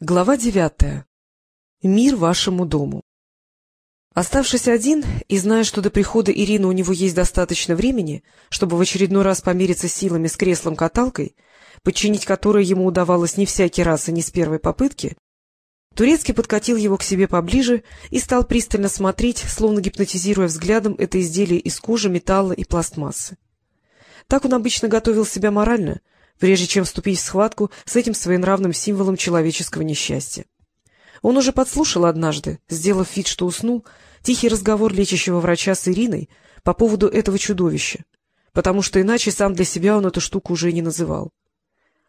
Глава девятая. Мир вашему дому. Оставшись один и зная, что до прихода Ирины у него есть достаточно времени, чтобы в очередной раз помериться силами с креслом-каталкой, подчинить которое ему удавалось не всякий раз и не с первой попытки, Турецкий подкатил его к себе поближе и стал пристально смотреть, словно гипнотизируя взглядом это изделие из кожи, металла и пластмассы. Так он обычно готовил себя морально — прежде чем вступить в схватку с этим своенравным символом человеческого несчастья. Он уже подслушал однажды, сделав вид, что уснул, тихий разговор лечащего врача с Ириной по поводу этого чудовища, потому что иначе сам для себя он эту штуку уже не называл.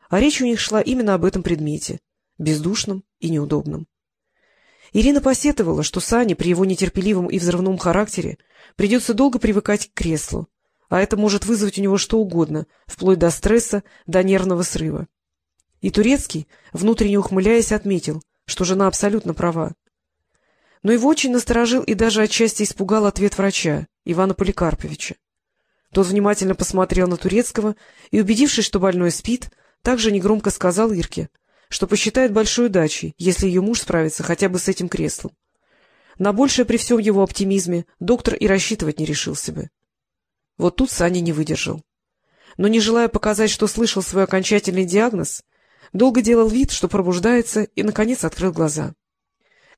А речь у них шла именно об этом предмете, бездушном и неудобном. Ирина посетовала, что Сане при его нетерпеливом и взрывном характере придется долго привыкать к креслу, а это может вызвать у него что угодно, вплоть до стресса, до нервного срыва. И Турецкий, внутренне ухмыляясь, отметил, что жена абсолютно права. Но его очень насторожил и даже отчасти испугал ответ врача, Ивана Поликарповича. Тот внимательно посмотрел на Турецкого и, убедившись, что больной спит, также негромко сказал Ирке, что посчитает большой удачей, если ее муж справится хотя бы с этим креслом. На большее при всем его оптимизме доктор и рассчитывать не решился бы. Вот тут Саня не выдержал. Но, не желая показать, что слышал свой окончательный диагноз, долго делал вид, что пробуждается, и, наконец, открыл глаза.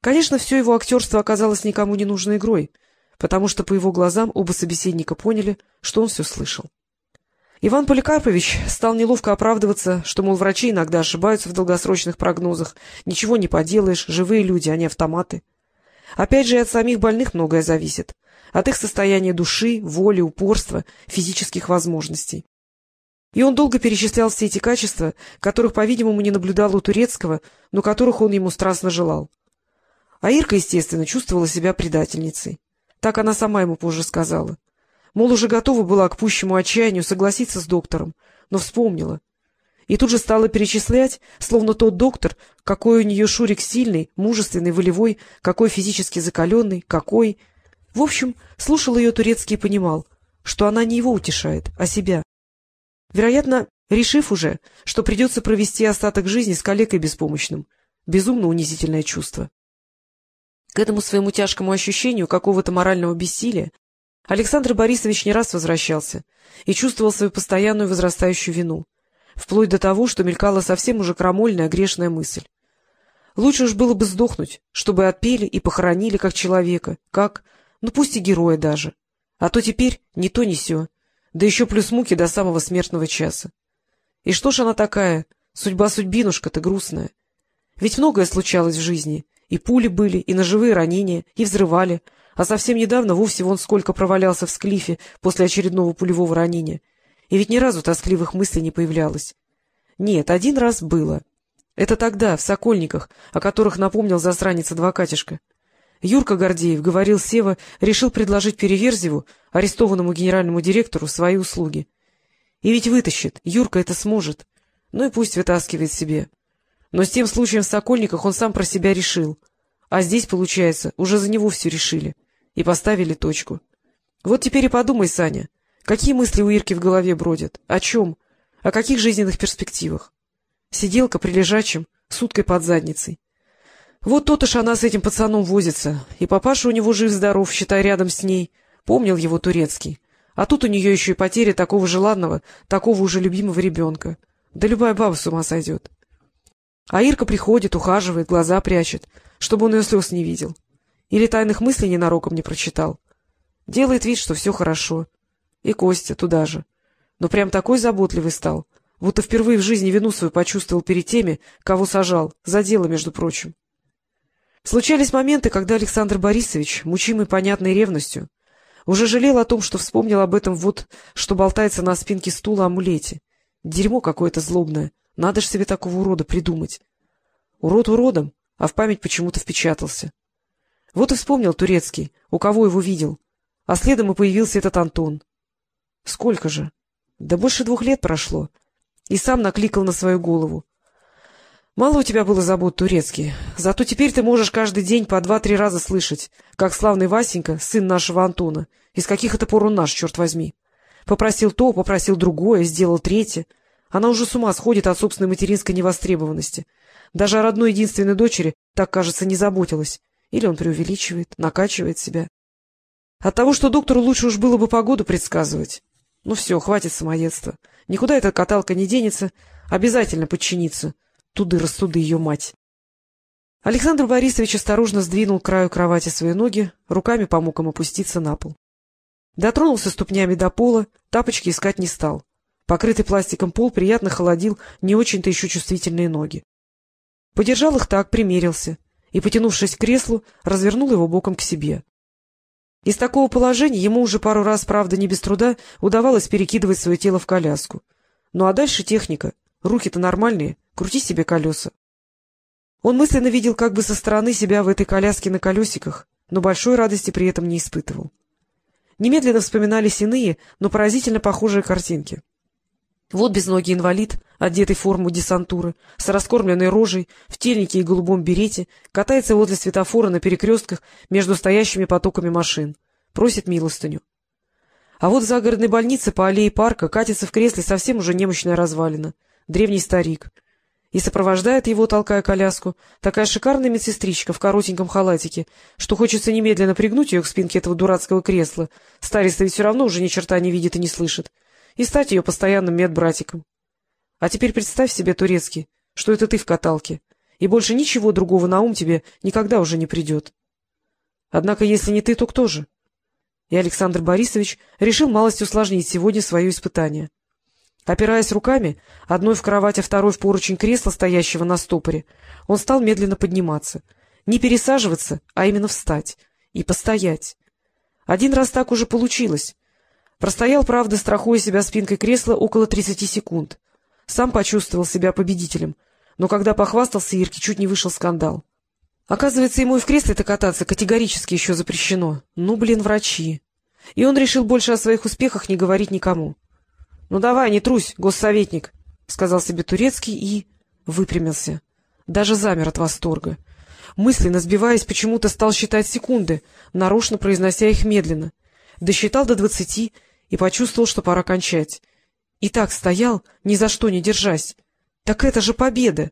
Конечно, все его актерство оказалось никому не нужной игрой, потому что по его глазам оба собеседника поняли, что он все слышал. Иван Поликарпович стал неловко оправдываться, что, мол, врачи иногда ошибаются в долгосрочных прогнозах, ничего не поделаешь, живые люди, а не автоматы. Опять же, и от самих больных многое зависит от их состояния души, воли, упорства, физических возможностей. И он долго перечислял все эти качества, которых, по-видимому, не наблюдал у Турецкого, но которых он ему страстно желал. А Ирка, естественно, чувствовала себя предательницей. Так она сама ему позже сказала. Мол, уже готова была к пущему отчаянию согласиться с доктором, но вспомнила. И тут же стала перечислять, словно тот доктор, какой у нее Шурик сильный, мужественный, волевой, какой физически закаленный, какой... В общем, слушал ее турецкий и понимал, что она не его утешает, а себя. Вероятно, решив уже, что придется провести остаток жизни с коллегой беспомощным. Безумно унизительное чувство. К этому своему тяжкому ощущению какого-то морального бессилия Александр Борисович не раз возвращался и чувствовал свою постоянную возрастающую вину, вплоть до того, что мелькала совсем уже крамольная грешная мысль. Лучше уж было бы сдохнуть, чтобы отпели и похоронили как человека, как ну пусть и героя даже. А то теперь ни то ни сё. Да еще плюс муки до самого смертного часа. И что ж она такая? Судьба-судьбинушка-то грустная. Ведь многое случалось в жизни. И пули были, и ножевые ранения, и взрывали. А совсем недавно вовсе вон сколько провалялся в склифе после очередного пулевого ранения. И ведь ни разу тоскливых мыслей не появлялось. Нет, один раз было. Это тогда, в Сокольниках, о которых напомнил засранец-адвокатишка. Юрка Гордеев, говорил Сева, решил предложить Переверзеву, арестованному генеральному директору, свои услуги. И ведь вытащит, Юрка это сможет. Ну и пусть вытаскивает себе. Но с тем случаем в Сокольниках он сам про себя решил. А здесь, получается, уже за него все решили. И поставили точку. Вот теперь и подумай, Саня, какие мысли у Ирки в голове бродят? О чем? О каких жизненных перспективах? Сиделка при лежачем, суткой под задницей. Вот то-то она с этим пацаном возится, и папаша у него жив-здоров, считай, рядом с ней. Помнил его турецкий. А тут у нее еще и потеря такого желанного, такого уже любимого ребенка. Да любая баба с ума сойдет. А Ирка приходит, ухаживает, глаза прячет, чтобы он ее слез не видел. Или тайных мыслей ненароком не прочитал. Делает вид, что все хорошо. И Костя туда же. Но прям такой заботливый стал, будто впервые в жизни вину свою почувствовал перед теми, кого сажал, за дело, между прочим. Случались моменты, когда Александр Борисович, мучимый понятной ревностью, уже жалел о том, что вспомнил об этом вот, что болтается на спинке стула амулете. Дерьмо какое-то злобное. Надо ж себе такого урода придумать. Урод уродом, а в память почему-то впечатался. Вот и вспомнил турецкий, у кого его видел. А следом и появился этот Антон. Сколько же? Да больше двух лет прошло. И сам накликал на свою голову. Мало у тебя было забот, турецкий. Зато теперь ты можешь каждый день по два-три раза слышать, как славный Васенька, сын нашего Антона, из каких это пор он наш, черт возьми. Попросил то, попросил другое, сделал третье. Она уже с ума сходит от собственной материнской невостребованности. Даже о родной единственной дочери так, кажется, не заботилась. Или он преувеличивает, накачивает себя. От того, что доктору лучше уж было бы погоду предсказывать. Ну все, хватит самоедства. Никуда эта каталка не денется, обязательно подчинится. Туды-растуды ее мать. Александр Борисович осторожно сдвинул к краю кровати свои ноги, руками помог им опуститься на пол. Дотронулся ступнями до пола, тапочки искать не стал. Покрытый пластиком пол приятно холодил не очень-то еще чувствительные ноги. Подержал их так, примерился и, потянувшись к креслу, развернул его боком к себе. Из такого положения ему уже пару раз, правда, не без труда, удавалось перекидывать свое тело в коляску. Ну а дальше техника. Руки-то нормальные, крути себе колеса. Он мысленно видел как бы со стороны себя в этой коляске на колесиках, но большой радости при этом не испытывал. Немедленно вспоминались иные, но поразительно похожие картинки. Вот безногий инвалид, одетый в форму десантуры, с раскормленной рожей, в тельнике и голубом берете, катается возле светофора на перекрестках между стоящими потоками машин. Просит милостыню. А вот в загородной больнице по аллее парка катится в кресле совсем уже немощная развалина. Древний старик. И сопровождает его, толкая коляску, такая шикарная медсестричка в коротеньком халатике, что хочется немедленно пригнуть ее к спинке этого дурацкого кресла. Старец-то ведь все равно уже ни черта не видит и не слышит и стать ее постоянным медбратиком. А теперь представь себе, турецкий, что это ты в каталке, и больше ничего другого на ум тебе никогда уже не придет. Однако, если не ты, то кто же? И Александр Борисович решил малость усложнить сегодня свое испытание. Опираясь руками, одной в кровать, а второй в поручень кресла, стоящего на стопоре, он стал медленно подниматься. Не пересаживаться, а именно встать. И постоять. Один раз так уже получилось. Простоял, правда, страхуя себя спинкой кресла около тридцати секунд. Сам почувствовал себя победителем, но когда похвастался Ирке, чуть не вышел скандал. Оказывается, ему и в кресле-то кататься категорически еще запрещено. Ну, блин, врачи. И он решил больше о своих успехах не говорить никому. — Ну давай, не трусь, госсоветник, — сказал себе турецкий и выпрямился. Даже замер от восторга. Мысленно сбиваясь, почему-то стал считать секунды, нарочно произнося их медленно. Досчитал до двадцати и почувствовал, что пора кончать. И так стоял, ни за что не держась. Так это же победа!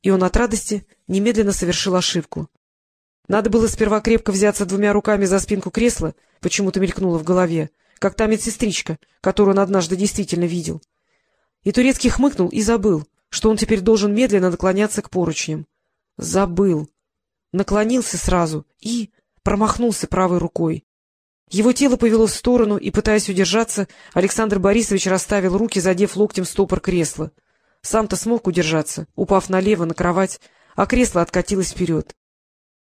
И он от радости немедленно совершил ошибку. Надо было сперва крепко взяться двумя руками за спинку кресла, почему-то мелькнуло в голове, как та медсестричка, которую он однажды действительно видел. И Турецкий хмыкнул и забыл, что он теперь должен медленно наклоняться к поручням. Забыл. Наклонился сразу и промахнулся правой рукой. Его тело повело в сторону, и, пытаясь удержаться, Александр Борисович расставил руки, задев локтем стопор кресла. Сам-то смог удержаться, упав налево на кровать, а кресло откатилось вперед.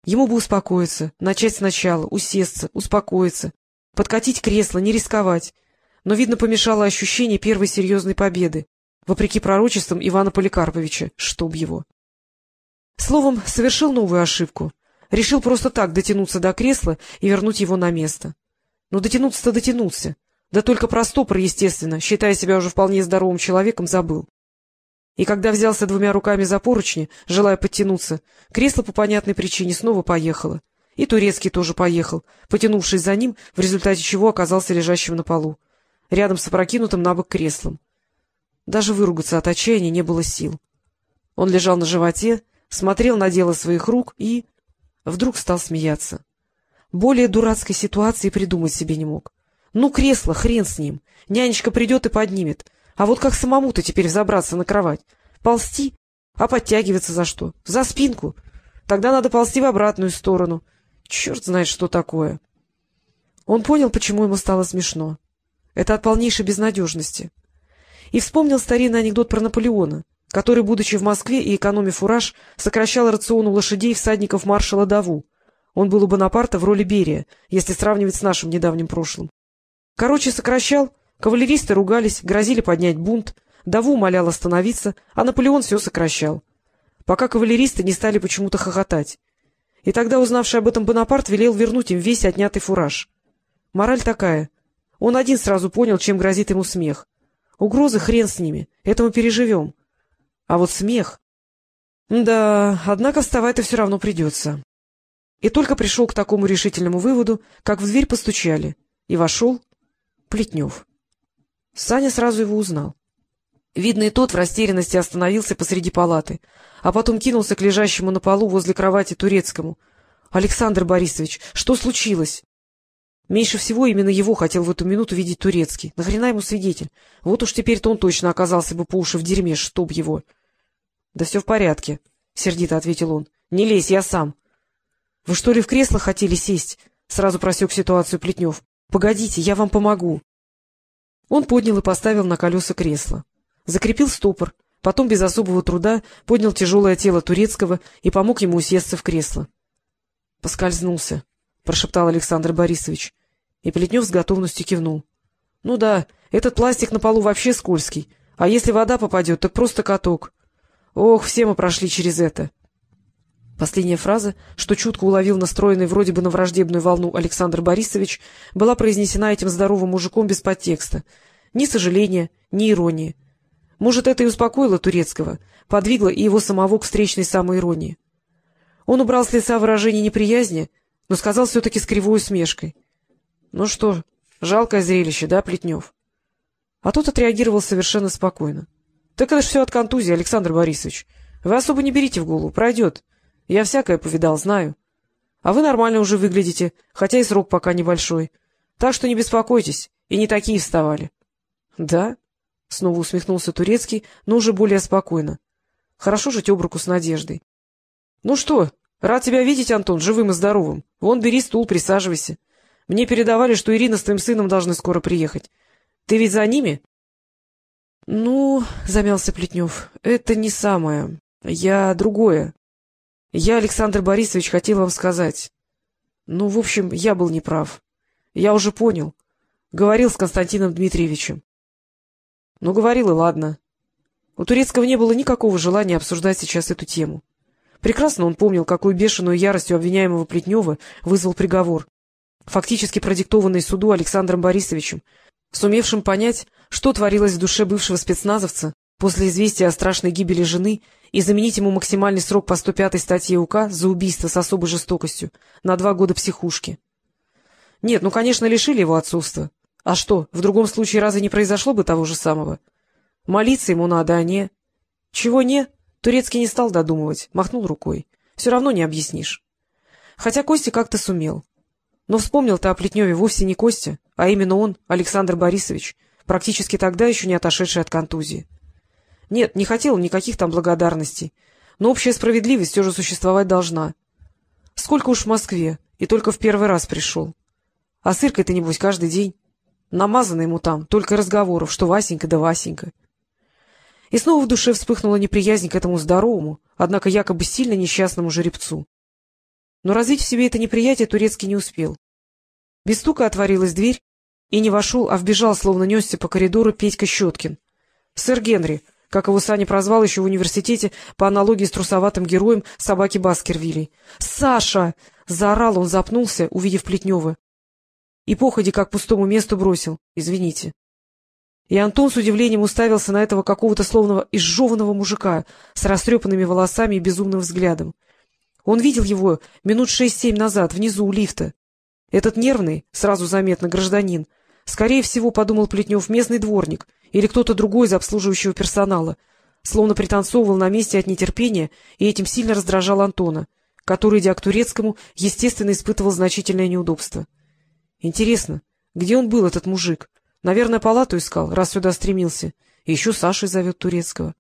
Ему бы успокоиться, начать сначала, усесться, успокоиться, подкатить кресло, не рисковать. Но, видно, помешало ощущение первой серьезной победы, вопреки пророчествам Ивана Поликарповича, чтоб его. Словом, совершил новую ошибку. Решил просто так дотянуться до кресла и вернуть его на место. Ну, дотянуться-то дотянулся. Да только про стопор, естественно, считая себя уже вполне здоровым человеком, забыл. И когда взялся двумя руками за поручни, желая подтянуться, кресло по понятной причине снова поехало. И турецкий тоже поехал, потянувшись за ним, в результате чего оказался лежащим на полу, рядом с опрокинутым на бок креслом. Даже выругаться от отчаяния не было сил. Он лежал на животе, смотрел на дело своих рук и Вдруг стал смеяться. Более дурацкой ситуации придумать себе не мог. Ну, кресло, хрен с ним. Нянечка придет и поднимет. А вот как самому-то теперь взобраться на кровать? Ползти? А подтягиваться за что? За спинку? Тогда надо ползти в обратную сторону. Черт знает, что такое. Он понял, почему ему стало смешно. Это от полнейшей безнадежности. И вспомнил старинный анекдот про Наполеона, который, будучи в Москве и экономив фураж, сокращал рацион у лошадей всадников маршала Даву. Он был у Бонапарта в роли Берия, если сравнивать с нашим недавним прошлым. Короче, сокращал, кавалеристы ругались, грозили поднять бунт, Даву умолял остановиться, а Наполеон все сокращал. Пока кавалеристы не стали почему-то хохотать. И тогда, узнавший об этом Бонапарт, велел вернуть им весь отнятый фураж. Мораль такая. Он один сразу понял, чем грозит ему смех. Угрозы хрен с ними, это мы переживем. А вот смех... Да, однако вставать-то все равно придется. И только пришел к такому решительному выводу, как в дверь постучали, и вошел Плетнев. Саня сразу его узнал. Видно, и тот в растерянности остановился посреди палаты, а потом кинулся к лежащему на полу возле кровати турецкому. — Александр Борисович, что случилось? Меньше всего именно его хотел в эту минуту видеть турецкий. Нахрена ему свидетель? Вот уж теперь-то он точно оказался бы по уши в дерьме, чтоб его. — Да все в порядке, — сердито ответил он. — Не лезь, я сам. — Вы что ли в кресло хотели сесть? — сразу просек ситуацию Плетнев. — Погодите, я вам помогу. Он поднял и поставил на колеса кресло. Закрепил стопор, потом без особого труда поднял тяжелое тело турецкого и помог ему усесться в кресло. — Поскользнулся, — прошептал Александр Борисович. И Плетнев с готовностью кивнул. — Ну да, этот пластик на полу вообще скользкий, а если вода попадет, так просто каток. Ох, все мы прошли через это. Последняя фраза, что чутко уловил настроенный вроде бы на враждебную волну Александр Борисович, была произнесена этим здоровым мужиком без подтекста. Ни сожаления, ни иронии. Может, это и успокоило Турецкого, подвигло и его самого к встречной самоиронии. Он убрал с лица выражение неприязни, но сказал все-таки с кривой усмешкой. — Ну что, жалкое зрелище, да, Плетнев? А тот отреагировал совершенно спокойно. — Так это ж все от контузии, Александр Борисович. Вы особо не берите в голову, пройдет. Я всякое повидал, знаю. А вы нормально уже выглядите, хотя и срок пока небольшой. Так что не беспокойтесь, и не такие вставали. — Да? — снова усмехнулся Турецкий, но уже более спокойно. — Хорошо жить об руку с надеждой. — Ну что, рад тебя видеть, Антон, живым и здоровым. Вон, бери стул, присаживайся. Мне передавали, что Ирина с твоим сыном должны скоро приехать. Ты ведь за ними? — Ну, — замялся Плетнев, — это не самое. Я другое. Я, Александр Борисович, хотел вам сказать. Ну, в общем, я был неправ. Я уже понял. Говорил с Константином Дмитриевичем. Ну, говорил и ладно. У Турецкого не было никакого желания обсуждать сейчас эту тему. Прекрасно он помнил, какую бешеную яростью обвиняемого Плетнева вызвал приговор фактически продиктованный суду Александром Борисовичем, сумевшим понять, что творилось в душе бывшего спецназовца после известия о страшной гибели жены и заменить ему максимальный срок по 105 статье УК за убийство с особой жестокостью на два года психушки. Нет, ну, конечно, лишили его отцовства. А что, в другом случае разве не произошло бы того же самого? Молиться ему надо, а не... Чего не? Турецкий не стал додумывать, махнул рукой. Все равно не объяснишь. Хотя Костя как-то сумел. Но вспомнил-то о Плетневе вовсе не Костя, а именно он, Александр Борисович, практически тогда еще не отошедший от контузии. Нет, не хотел никаких там благодарностей, но общая справедливость все же существовать должна. Сколько уж в Москве, и только в первый раз пришел. А сыркой-то, небось, каждый день. Намазано ему там, только разговоров, что Васенька да Васенька. И снова в душе вспыхнула неприязнь к этому здоровому, однако якобы сильно несчастному жеребцу. Но развить в себе это неприятие Турецкий не успел. Без стука отворилась дверь, и не вошел, а вбежал, словно несся по коридору Петька Щеткин. Сэр Генри, как его Саня прозвал еще в университете по аналогии с трусоватым героем собаки Баскервилей. «Саша!» — заорал он, запнулся, увидев Плетнева. И походи как пустому месту бросил. «Извините». И Антон с удивлением уставился на этого какого-то словного изжеванного мужика с растрепанными волосами и безумным взглядом. Он видел его минут шесть-семь назад, внизу у лифта. Этот нервный, сразу заметно, гражданин, скорее всего, подумал Плетнев, местный дворник или кто-то другой из обслуживающего персонала, словно пританцовывал на месте от нетерпения и этим сильно раздражал Антона, который, идя к турецкому, естественно, испытывал значительное неудобство. Интересно, где он был, этот мужик? Наверное, палату искал, раз сюда стремился. И еще Сашей зовет турецкого.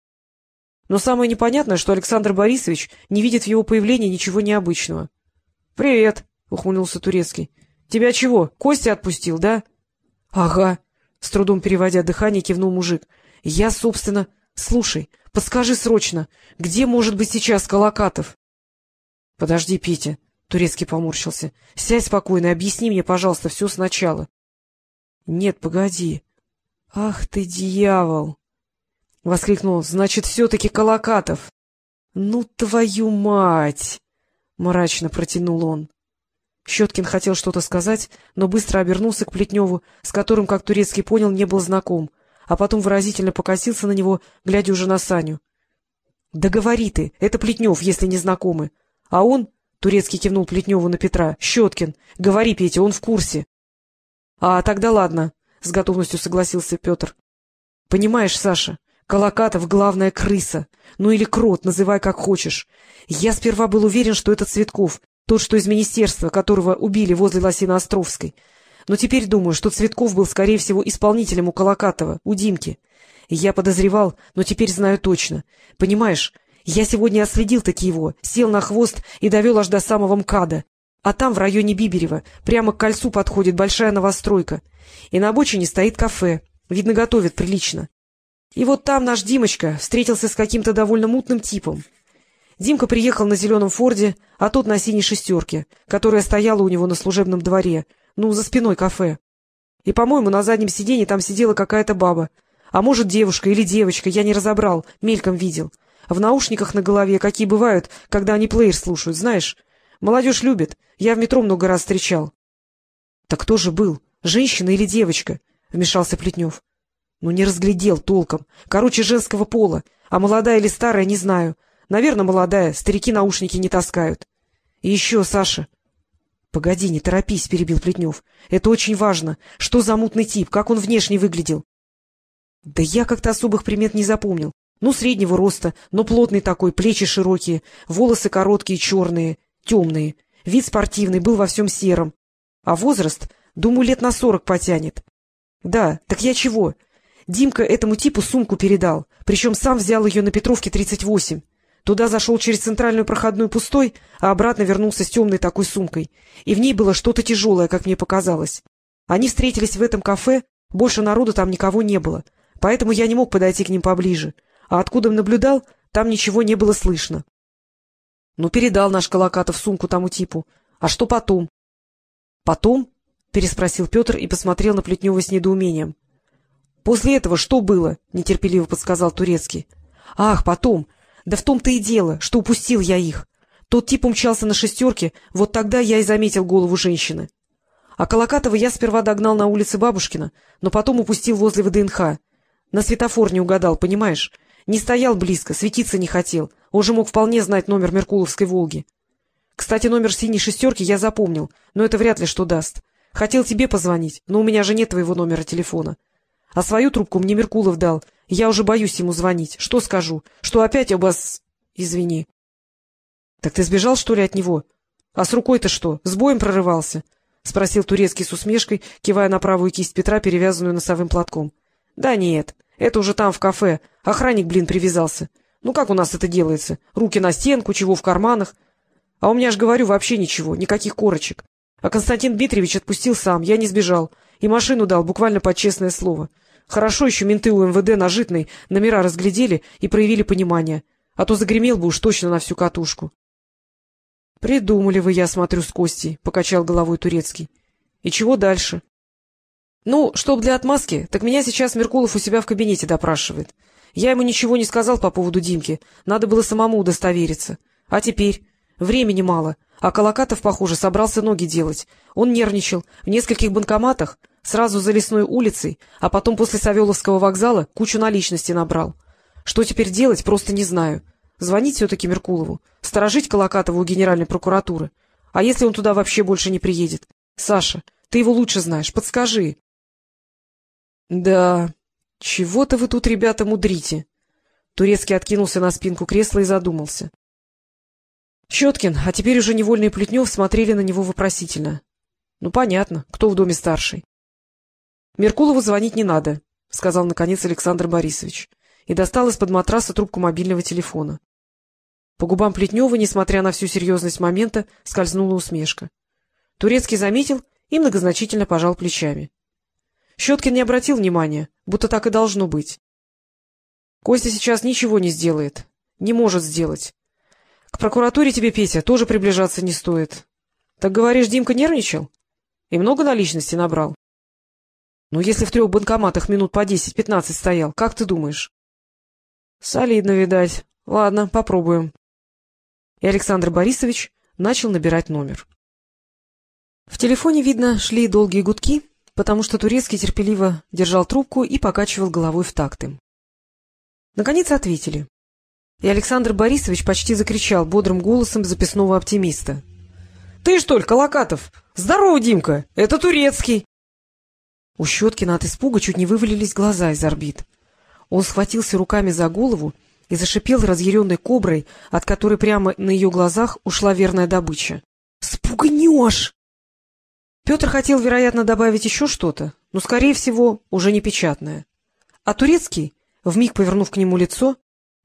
Но самое непонятное, что Александр Борисович не видит в его появлении ничего необычного. — Привет, — ухмыльнулся Турецкий. — Тебя чего, Костя отпустил, да? — Ага, — с трудом переводя дыхание, кивнул мужик. — Я, собственно... Слушай, подскажи срочно, где может быть сейчас Колокатов? — Подожди, Петя, — Турецкий поморщился. — Сядь спокойно объясни мне, пожалуйста, все сначала. — Нет, погоди. — Ах ты, дьявол! — воскликнул. — Значит, все-таки Колокатов. — Ну, твою мать! — мрачно протянул он. Щеткин хотел что-то сказать, но быстро обернулся к Плетневу, с которым, как турецкий понял, не был знаком, а потом выразительно покосился на него, глядя уже на Саню. — Да говори ты, это Плетнев, если не знакомы. А он, — турецкий кивнул Плетневу на Петра, — Щеткин. Говори, Петя, он в курсе. — А, тогда ладно, — с готовностью согласился Петр. — Понимаешь, Саша, Колокатов — главная крыса. Ну или крот, называй как хочешь. Я сперва был уверен, что это Цветков, тот, что из министерства, которого убили возле Лосино-Островской. Но теперь думаю, что Цветков был, скорее всего, исполнителем у Колокатова, у Димки. Я подозревал, но теперь знаю точно. Понимаешь, я сегодня отследил таки его, сел на хвост и довел аж до самого МКАДа. А там, в районе Биберева, прямо к кольцу подходит большая новостройка. И на обочине стоит кафе. Видно, готовят прилично. И вот там наш Димочка встретился с каким-то довольно мутным типом. Димка приехал на зеленом форде, а тот на синей шестерке, которая стояла у него на служебном дворе, ну, за спиной кафе. И, по-моему, на заднем сиденье там сидела какая-то баба. А может, девушка или девочка, я не разобрал, мельком видел. В наушниках на голове, какие бывают, когда они плеер слушают, знаешь. Молодежь любит, я в метро много раз встречал. — Так кто же был, женщина или девочка? — вмешался Плетнев. — Ну, не разглядел толком. Короче, женского пола. А молодая или старая, не знаю. Наверное, молодая, старики наушники не таскают. И еще, Саша... — Погоди, не торопись, — перебил Плетнев. — Это очень важно. Что за мутный тип, как он внешне выглядел? — Да я как-то особых примет не запомнил. Ну, среднего роста, но плотный такой, плечи широкие, волосы короткие, черные, темные. Вид спортивный, был во всем сером. А возраст, думаю, лет на сорок потянет. Да, так я чего? Димка этому типу сумку передал, причем сам взял ее на Петровке 38. Туда зашел через центральную проходную пустой, а обратно вернулся с темной такой сумкой. И в ней было что-то тяжелое, как мне показалось. Они встретились в этом кафе, больше народу там никого не было, поэтому я не мог подойти к ним поближе. А откуда наблюдал, там ничего не было слышно. Ну, передал наш Колокатов сумку тому типу. А что потом? — Потом? — переспросил Петр и посмотрел на Плетнева с недоумением. — После этого что было? — нетерпеливо подсказал Турецкий. — Ах, потом. Да в том-то и дело, что упустил я их. Тот тип умчался на шестерке, вот тогда я и заметил голову женщины. А Колокатова я сперва догнал на улице Бабушкина, но потом упустил возле ВДНХ. На светофор не угадал, понимаешь? Не стоял близко, светиться не хотел. Он же мог вполне знать номер Меркуловской «Волги». Кстати, номер синей шестерки я запомнил, но это вряд ли что даст. Хотел тебе позвонить, но у меня же нет твоего номера телефона. А свою трубку мне Меркулов дал, я уже боюсь ему звонить. Что скажу? Что опять оба с... Извини. — Так ты сбежал, что ли, от него? А с рукой-то что, с боем прорывался? — спросил турецкий с усмешкой, кивая на правую кисть Петра, перевязанную носовым платком. — Да нет, это уже там, в кафе. Охранник, блин, привязался. Ну как у нас это делается? Руки на стенку, чего в карманах? А у меня же, говорю, вообще ничего, никаких корочек. А Константин Дмитриевич отпустил сам, я не сбежал. И машину дал, буквально под честное слово. Хорошо еще менты у МВД на Житной номера разглядели и проявили понимание. А то загремел бы уж точно на всю катушку. — Придумали вы, я смотрю, с Костей, — покачал головой Турецкий. — И чего дальше? — Ну, чтоб для отмазки, так меня сейчас Меркулов у себя в кабинете допрашивает. Я ему ничего не сказал по поводу Димки, надо было самому удостовериться. А теперь? Времени мало, а Колокатов, похоже, собрался ноги делать. Он нервничал в нескольких банкоматах, сразу за лесной улицей, а потом после Савеловского вокзала кучу наличности набрал. Что теперь делать, просто не знаю. Звонить все-таки Меркулову, сторожить Колокатова у генеральной прокуратуры. А если он туда вообще больше не приедет? Саша, ты его лучше знаешь, подскажи. — Да, чего-то вы тут, ребята, мудрите. Турецкий откинулся на спинку кресла и задумался. Щеткин, а теперь уже невольный Плетнев смотрели на него вопросительно. Ну, понятно, кто в доме старший. — Меркулову звонить не надо, — сказал, наконец, Александр Борисович, и достал из-под матраса трубку мобильного телефона. По губам Плетнева, несмотря на всю серьезность момента, скользнула усмешка. Турецкий заметил и многозначительно пожал плечами. Щеткин не обратил внимания, будто так и должно быть. Костя сейчас ничего не сделает, не может сделать. К прокуратуре тебе, Петя, тоже приближаться не стоит. Так говоришь, Димка нервничал? И много наличности набрал? Ну, если в трех банкоматах минут по десять-пятнадцать стоял, как ты думаешь? Солидно, видать. Ладно, попробуем. И Александр Борисович начал набирать номер. В телефоне, видно, шли долгие гудки, потому что Турецкий терпеливо держал трубку и покачивал головой в такты. Наконец ответили. И Александр Борисович почти закричал бодрым голосом записного оптимиста. — Ты что ли, Колокатов? Здорово, Димка! Это Турецкий! У Щеткина от испуга чуть не вывалились глаза из орбит. Он схватился руками за голову и зашипел разъяренной коброй, от которой прямо на ее глазах ушла верная добыча. — Спугнешь! Петр хотел, вероятно, добавить еще что-то, но, скорее всего, уже не печатное. А Турецкий, вмиг повернув к нему лицо,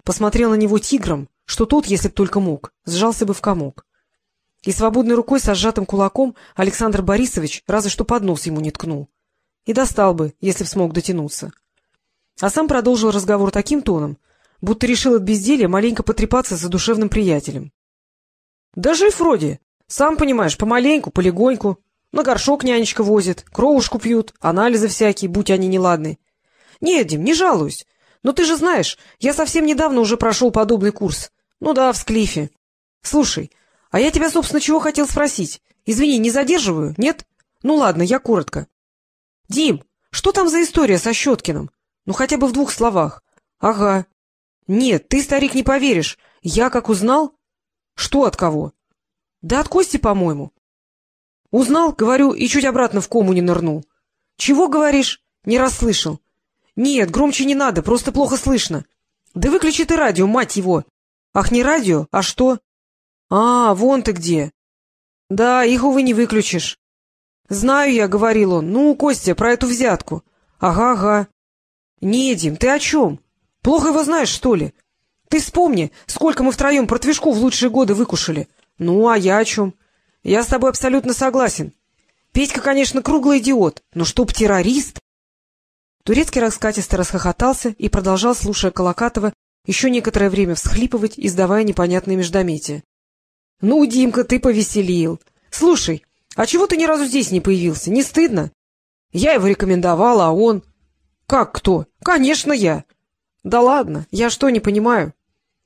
посмотрел на него тигром, что тот, если б только мог, сжался бы в комок. И свободной рукой со сжатым кулаком Александр Борисович разве что под нос ему не ткнул. И достал бы, если б смог дотянуться. А сам продолжил разговор таким тоном, будто решил от безделья маленько потрепаться за душевным приятелем. — Да жив вроде. Сам понимаешь, помаленьку, полегоньку. На горшок нянечка возит, кровушку пьют, анализы всякие, будь они неладны. Нет, Дим, не жалуюсь. Но ты же знаешь, я совсем недавно уже прошел подобный курс. Ну да, в Склифе. Слушай, а я тебя, собственно, чего хотел спросить? Извини, не задерживаю, нет? Ну ладно, я коротко. Дим, что там за история со Щеткиным? Ну, хотя бы в двух словах. Ага. Нет, ты, старик, не поверишь. Я как узнал... Что от кого? Да от Кости, по-моему. Узнал, говорю, и чуть обратно в кому не нырнул. Чего, говоришь? Не расслышал. Нет, громче не надо, просто плохо слышно. Да выключи ты радио, мать его. Ах, не радио, а что? А, вон ты где. Да, их, увы, не выключишь. Знаю я, — говорил он. Ну, Костя, про эту взятку. Ага, ага. Не, Дим, ты о чем? Плохо его знаешь, что ли? Ты вспомни, сколько мы втроем протвишку в лучшие годы выкушали. Ну, а я о чем? Я с тобой абсолютно согласен. Петька, конечно, круглый идиот, но чтоб террорист... Турецкий раскатисто расхохотался и продолжал, слушая Колокатова, еще некоторое время всхлипывать, издавая непонятные междометия. — Ну, Димка, ты повеселил. Слушай, а чего ты ни разу здесь не появился? Не стыдно? Я его рекомендовала, а он... — Как кто? — Конечно, я. — Да ладно, я что, не понимаю?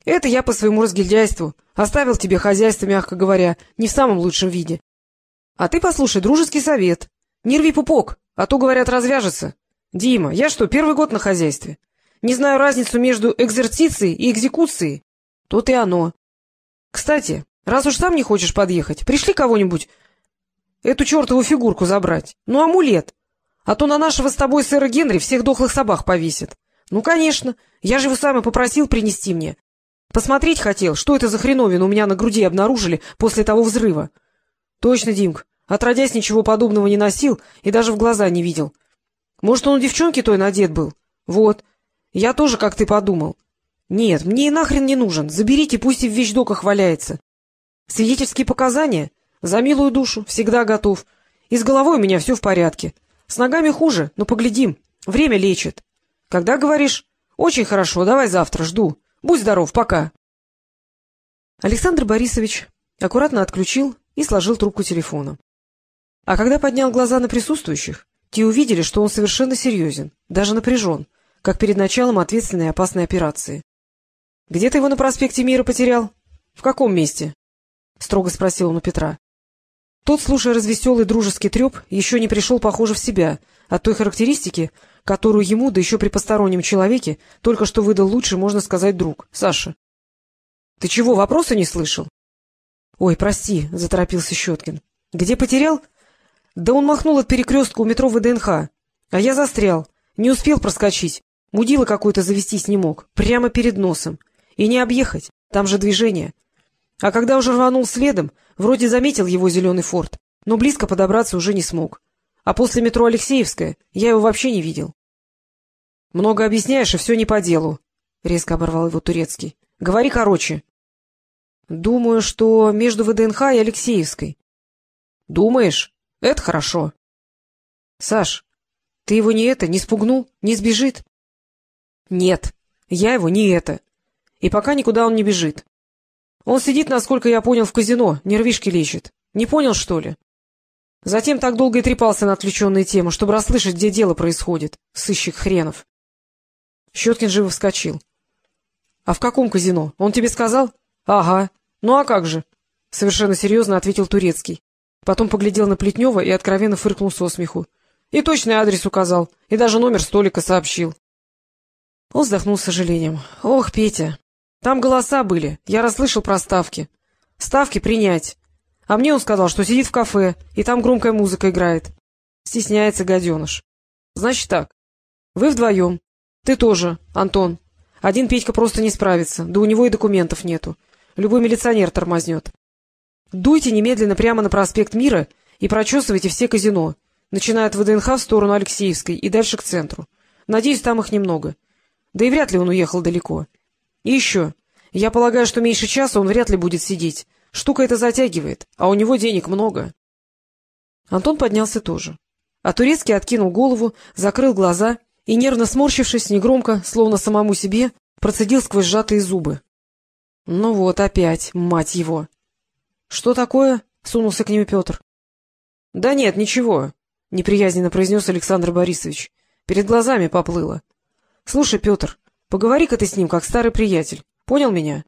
Это я по своему разгильдяйству. Оставил тебе хозяйство, мягко говоря, не в самом лучшем виде. А ты послушай, дружеский совет. Не рви пупок, а то, говорят, развяжется. Дима, я что, первый год на хозяйстве? Не знаю разницу между экзерцицией и экзекуцией. Тут и оно. Кстати, раз уж сам не хочешь подъехать, пришли кого-нибудь эту чертову фигурку забрать. Ну, амулет. А то на нашего с тобой сэра Генри всех дохлых собак повесит. Ну, конечно. Я же его сам и попросил принести мне. Посмотреть хотел, что это за хреновина у меня на груди обнаружили после того взрыва. Точно, Димк, отродясь ничего подобного не носил и даже в глаза не видел. Может, он у девчонки той надет был? Вот. Я тоже, как ты подумал. Нет, мне и нахрен не нужен. Заберите, пусть и в вещдоках валяется. Свидетельские показания? За милую душу, всегда готов. И с головой у меня все в порядке. С ногами хуже, но поглядим. Время лечит. Когда говоришь? Очень хорошо, давай завтра, жду. Будь здоров, пока. Александр Борисович аккуратно отключил и сложил трубку телефона. А когда поднял глаза на присутствующих, те увидели, что он совершенно серьезен, даже напряжен, как перед началом ответственной и опасной операции. — Где ты его на проспекте Мира потерял? — В каком месте? — строго спросил он у Петра. Тот, слушая развеселый дружеский треп, еще не пришел, похоже, в себя от той характеристики, которую ему, да еще при постороннем человеке, только что выдал лучший, можно сказать, друг, Саша. — Ты чего, вопроса не слышал? — Ой, прости, — заторопился Щеткин. — Где потерял? — да он махнул от перекрестка у метро ВДНХ, а я застрял, не успел проскочить. Мудила какой-то завестись не мог, прямо перед носом. И не объехать, там же движение. А когда уже рванул следом, вроде заметил его зеленый форт, но близко подобраться уже не смог. А после метро Алексеевская я его вообще не видел. — Много объясняешь, и все не по делу, — резко оборвал его Турецкий. — Говори короче. — Думаю, что между ВДНХ и Алексеевской. — Думаешь? — Это хорошо. — Саш, ты его не это, не спугнул, не сбежит? — Нет, я его не это. И пока никуда он не бежит. Он сидит, насколько я понял, в казино, нервишки лечит. Не понял, что ли? Затем так долго и трепался на отвлеченные темы, чтобы расслышать, где дело происходит. Сыщик хренов. Щеткин живо вскочил. — А в каком казино? Он тебе сказал? — Ага. Ну а как же? — совершенно серьезно ответил Турецкий. Потом поглядел на Плетнева и откровенно фыркнул со смеху. И точный адрес указал, и даже номер столика сообщил. Он вздохнул с сожалением. — Ох, Петя, там голоса были, я расслышал про ставки. Ставки принять. А мне он сказал, что сидит в кафе, и там громкая музыка играет. Стесняется гаденыш. Значит так, вы вдвоем. — Ты тоже, Антон. Один Петька просто не справится, да у него и документов нету. Любой милиционер тормознет. Дуйте немедленно прямо на проспект Мира и прочесывайте все казино, начиная от ВДНХ в сторону Алексеевской и дальше к центру. Надеюсь, там их немного. Да и вряд ли он уехал далеко. И еще. Я полагаю, что меньше часа он вряд ли будет сидеть. Штука это затягивает, а у него денег много. Антон поднялся тоже. А Турецкий откинул голову, закрыл глаза и, нервно сморщившись, негромко, словно самому себе, процедил сквозь сжатые зубы. — Ну вот опять, мать его! — Что такое? — сунулся к нему Петр. — Да нет, ничего, — неприязненно произнес Александр Борисович. Перед глазами поплыло. — Слушай, Петр, поговори-ка ты с ним, как старый приятель. Понял меня?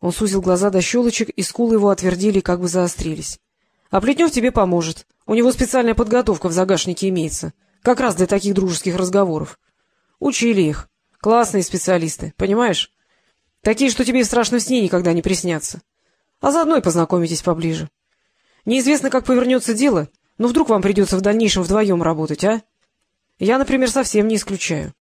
Он сузил глаза до щелочек, и скулы его отвердили как бы заострились. — А Плетнев тебе поможет. У него специальная подготовка в загашнике имеется. Как раз для таких дружеских разговоров. Учили их. Классные специалисты, понимаешь? Такие, что тебе в страшном сне никогда не приснятся. А заодно и познакомитесь поближе. Неизвестно, как повернется дело, но вдруг вам придется в дальнейшем вдвоем работать, а? Я, например, совсем не исключаю.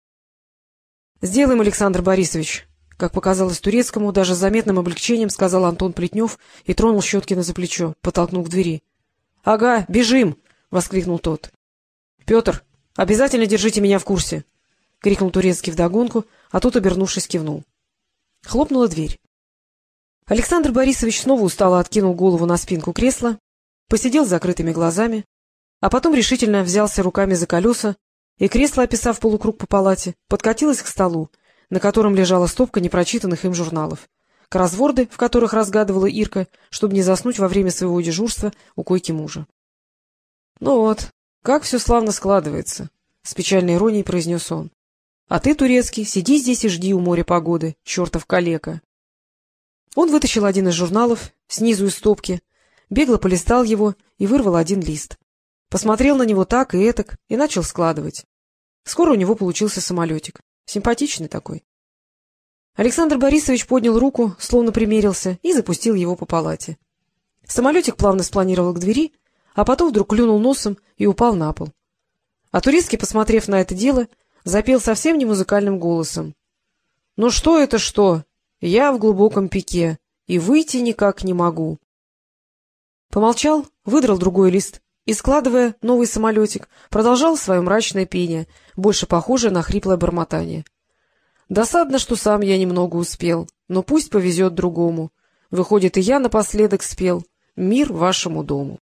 — Сделаем, Александр Борисович, — как показалось турецкому, даже с заметным облегчением сказал Антон Плетнев и тронул Щеткина за плечо, подтолкнул к двери. — Ага, бежим! — воскликнул тот. — Петр, обязательно держите меня в курсе! — крикнул турецкий вдогонку, а тот, обернувшись, кивнул. Хлопнула дверь. Александр Борисович снова устало откинул голову на спинку кресла, посидел с закрытыми глазами, а потом решительно взялся руками за колеса, и кресло, описав полукруг по палате, подкатилось к столу, на котором лежала стопка непрочитанных им журналов, кроссворды, в которых разгадывала Ирка, чтобы не заснуть во время своего дежурства у койки мужа. — Ну вот, как все славно складывается, — с печальной иронией произнес он. — А ты, турецкий, сиди здесь и жди у моря погоды, чертов калека. Он вытащил один из журналов, снизу из стопки, бегло полистал его и вырвал один лист. Посмотрел на него так и этак и начал складывать. Скоро у него получился самолетик. Симпатичный такой. Александр Борисович поднял руку, словно примерился, и запустил его по палате. Самолетик плавно спланировал к двери, а потом вдруг клюнул носом и упал на пол. А Турецкий, посмотрев на это дело, запел совсем не музыкальным голосом. — Ну что это что? Я в глубоком пике, и выйти никак не могу. Помолчал, выдрал другой лист и, складывая новый самолетик, продолжал свое мрачное пение, больше похожее на хриплое бормотание. Досадно, что сам я немного успел, но пусть повезет другому. Выходит, и я напоследок спел «Мир вашему дому».